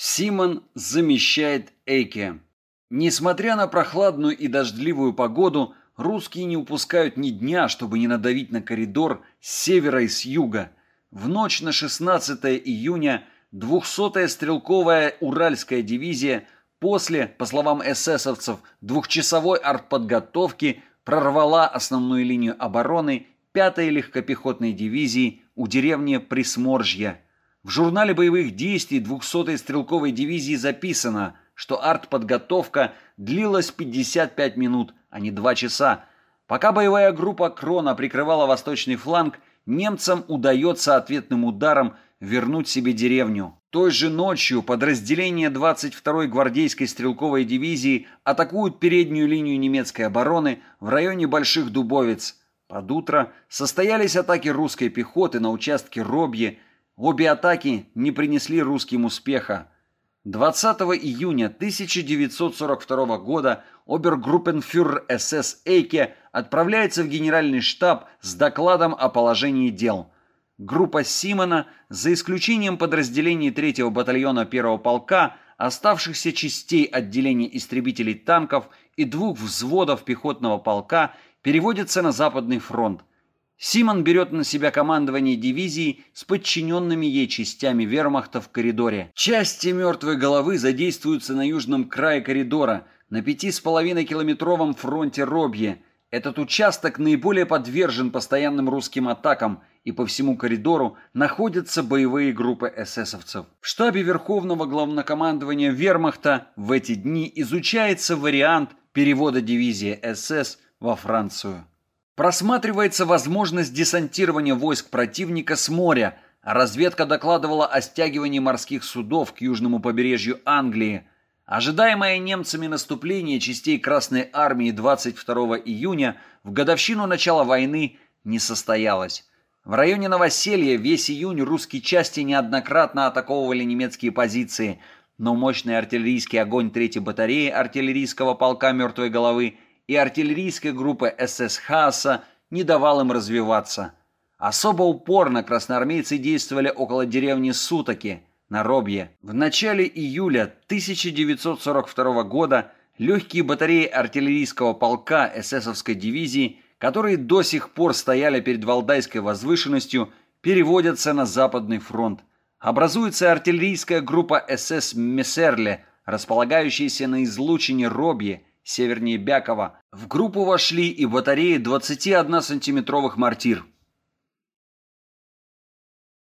Симон замещает Эйке. Несмотря на прохладную и дождливую погоду, русские не упускают ни дня, чтобы не надавить на коридор с севера и с юга. В ночь на 16 июня 200-я стрелковая Уральская дивизия после, по словам эсэсовцев, двухчасовой артподготовки прорвала основную линию обороны 5-й легкопехотной дивизии у деревни Присморжья. В журнале боевых действий 200-й стрелковой дивизии записано, что артподготовка длилась 55 минут, а не 2 часа. Пока боевая группа Крона прикрывала восточный фланг, немцам удается ответным ударом вернуть себе деревню. Той же ночью подразделения 22-й гвардейской стрелковой дивизии атакуют переднюю линию немецкой обороны в районе Больших Дубовец. Под утро состоялись атаки русской пехоты на участке Робье, Обе атаки не принесли русским успеха. 20 июня 1942 года обергруппенфюрер СС Эйке отправляется в генеральный штаб с докладом о положении дел. Группа Симона, за исключением подразделений 3-го батальона 1-го полка, оставшихся частей отделения истребителей танков и двух взводов пехотного полка, переводится на Западный фронт. Симон берет на себя командование дивизией с подчиненными ей частями вермахта в коридоре. Части мертвой головы задействуются на южном крае коридора, на пяти с половиной километровом фронте Робье. Этот участок наиболее подвержен постоянным русским атакам, и по всему коридору находятся боевые группы эсэсовцев. В штабе Верховного Главнокомандования Вермахта в эти дни изучается вариант перевода дивизии СС во Францию. Просматривается возможность десантирования войск противника с моря, разведка докладывала о стягивании морских судов к южному побережью Англии. Ожидаемое немцами наступление частей Красной Армии 22 июня в годовщину начала войны не состоялось. В районе Новоселья весь июнь русские части неоднократно атаковывали немецкие позиции, но мощный артиллерийский огонь 3-й батареи артиллерийского полка «Мертвой головы» и артиллерийская группа СС Хааса не давал им развиваться. Особо упорно красноармейцы действовали около деревни Сутаки, на Робье. В начале июля 1942 года легкие батареи артиллерийского полка эсэсовской дивизии, которые до сих пор стояли перед Валдайской возвышенностью, переводятся на Западный фронт. Образуется артиллерийская группа СС Мессерле, располагающаяся на излучине Робье, севернее Бякова. В группу вошли и батареи 21-сантиметровых мортир –